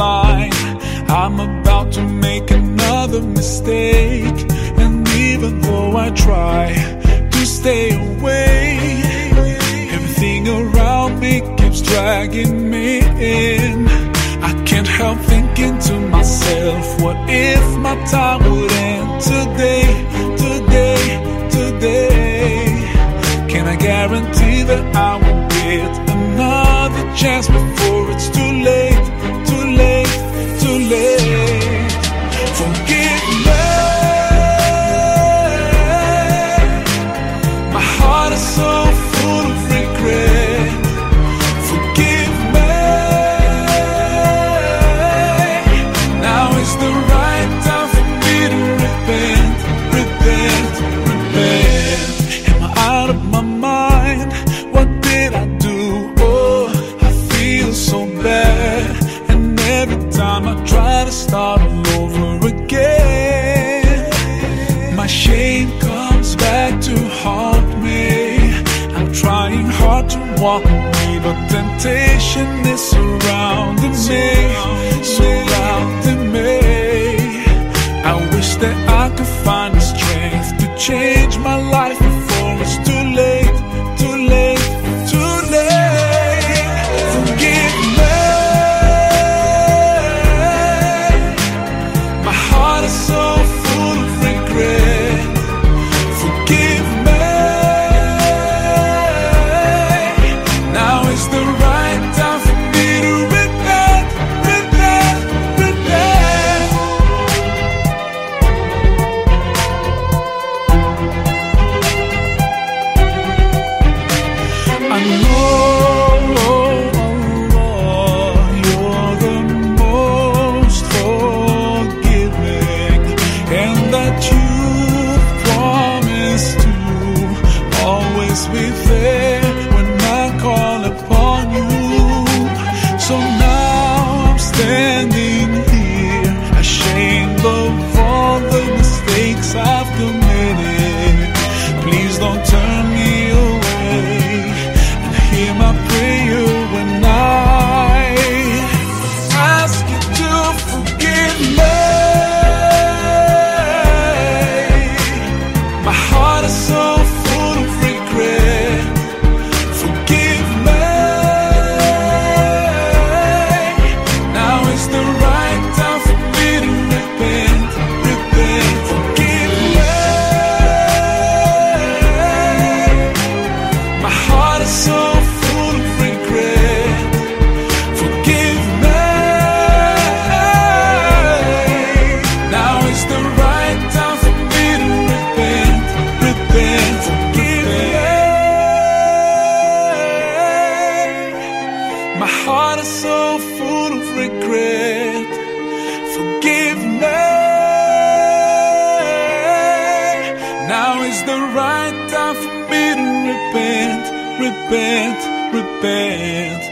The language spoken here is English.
I'm about to make another mistake. And even though I try to stay away, everything around me keeps dragging me in. I can't help thinking to myself, what if my time would end today, today, today? Can I guarantee that I will get another chance before And every time I try to start all over again, my shame comes back to haunt me. I'm trying hard to walk away, but temptation is surrounding me, surrounding me. I wish that I that you promise to always be there when I call upon you. So now I'm standing here, ashamed of heart is so full of regret. Forgive me. Now is the right time for me to repent, repent, repent.